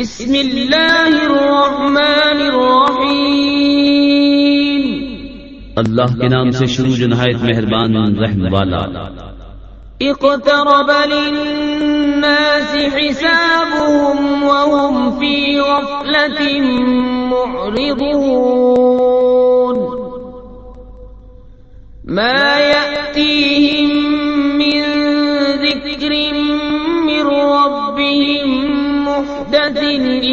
بسم اللہ الرحمن الرحیم۔ اللہ کے نام سے شروع جو نہایت مہربان رحم والا۔ اقترب للناس حسابهم وهم في غفلة معرضون۔ ما يأتيهم من ذكر من ربهم محدث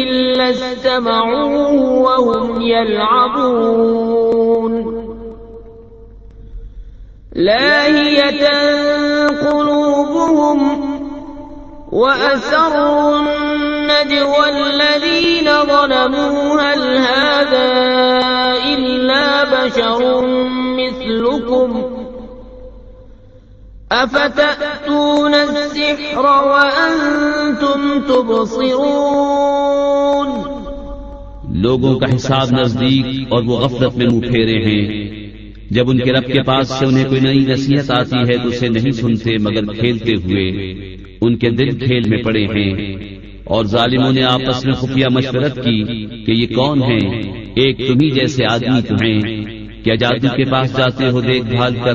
إلا استمعوه وهم يلعبون لاهية قلوبهم وأسروا النجوى الذين ظلموا هل هذا إلا بشر مثلكم أفتأتون السحر وأنتم تبصرون؟ لوگوں کا حساب نزدیک اور وہ غفلت میں منہ پھیرے ہیں۔ جب ان کے رب کے پاس سے انہیں کوئی نئی نصیحت آتی ہے تو اسے نہیں سنتے مگر کھیلتے ہوئے ان کے دل کھیل میں پڑے ہیں۔ اور ظالموں نے آپس میں خفیہ مشورت کی کہ یہ کون ہیں؟ ایک تمہیں جیسے آدمی تمہیں کیا جادو کے پاس جاتے ہو دیکھ بھال کر؟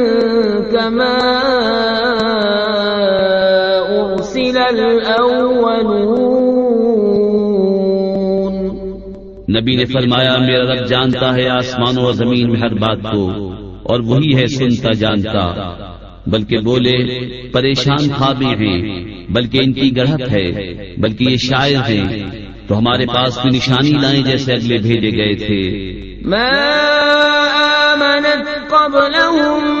كما أرسل الأولون نبی نے فرمایا میرا رب جانتا ہے آسمانوں اور زمین میں ہر بات کو اور وہی ہے سنتا جانتا۔ بلکہ بولے پریشان خوابے ہیں بلکہ ان کی گڑھت ہے بلکہ یہ شاعر ہیں۔ تو ہمارے پاس کوئی نشانی لائیں جیسے اگلے بھیجے گئے تھے۔ ما آمنت قبلهم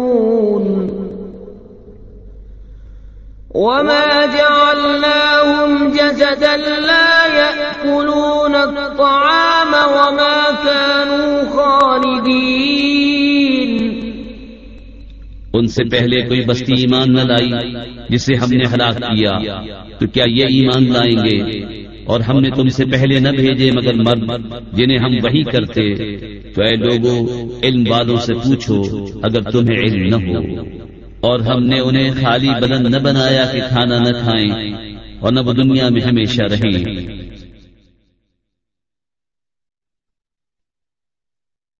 وما جعلناهم جسدا لا يأكلون الطعام وما كانوا خالدين۔ ان سے پہلے کوئی بستی ایمان نہ لائی جسے ہم نے ہلاک کیا، تو کیا یہ ایمان لائیں گے؟ اور ہم نے تم سے پہلے نہ بھیجے مگر مرد جنہیں ہم وہی کرتے۔ تو اے لوگوں علم والوں سے پوچھو اگر تمہیں علم نہ ہو۔ اور ہم نے انہیں خالی بدن نہ بنایا کہ کھانا نہ کھائیں اور نہ وہ دنیا میں ہمیشہ رہیں۔